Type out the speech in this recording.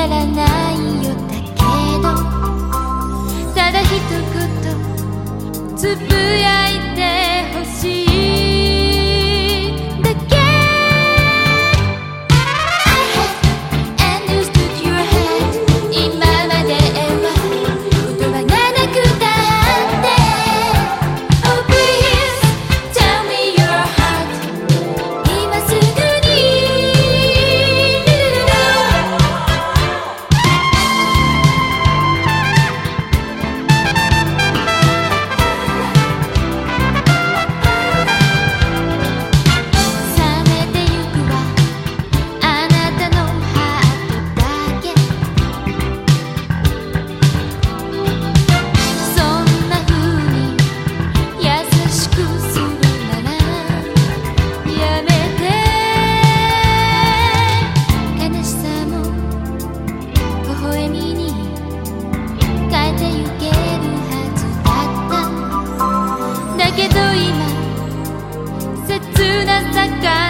やらないよだけど。ただ一言つぶやいてほしい。敢